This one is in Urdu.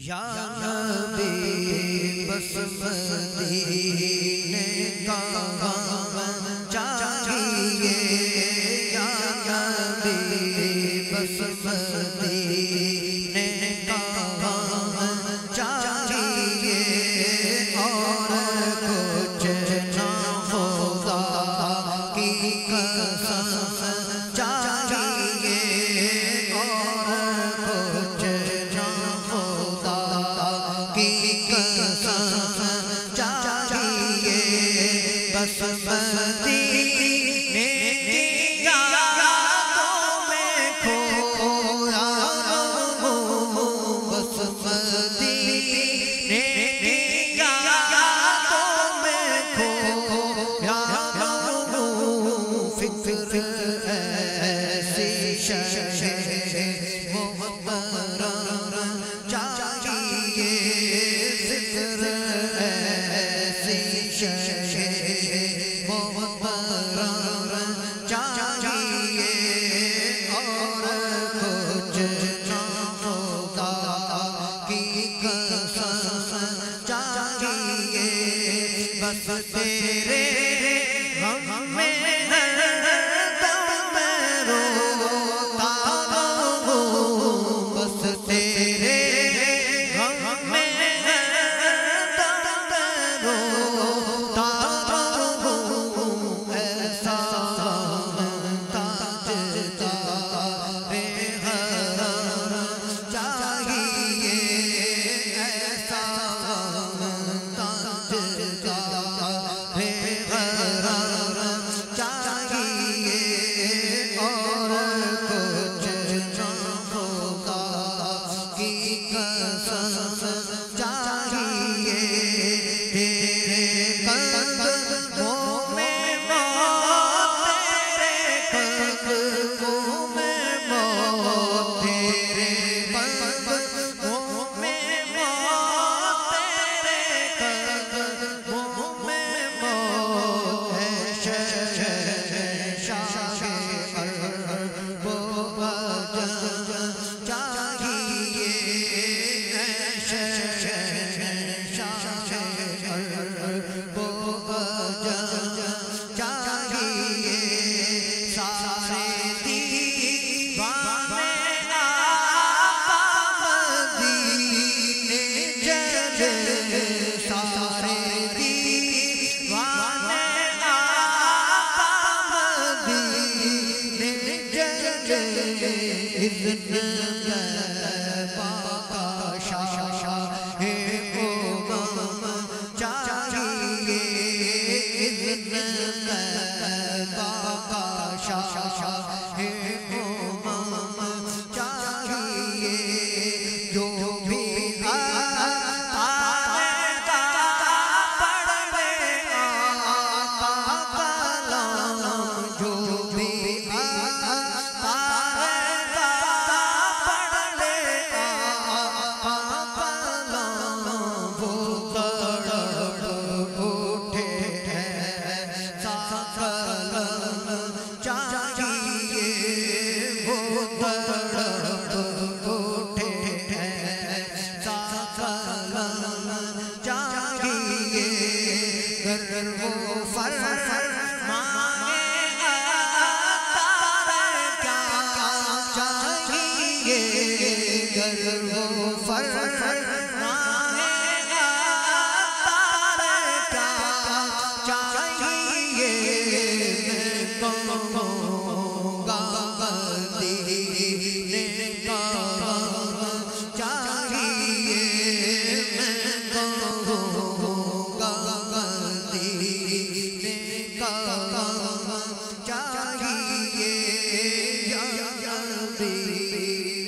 یا بے بس مدینے کا غم چاہیے یا بے بس مدینے قسم دینے کی یادوں میں کھو رہا ہوں قسم دینے کی یادوں میں کھو بسیرے غم میں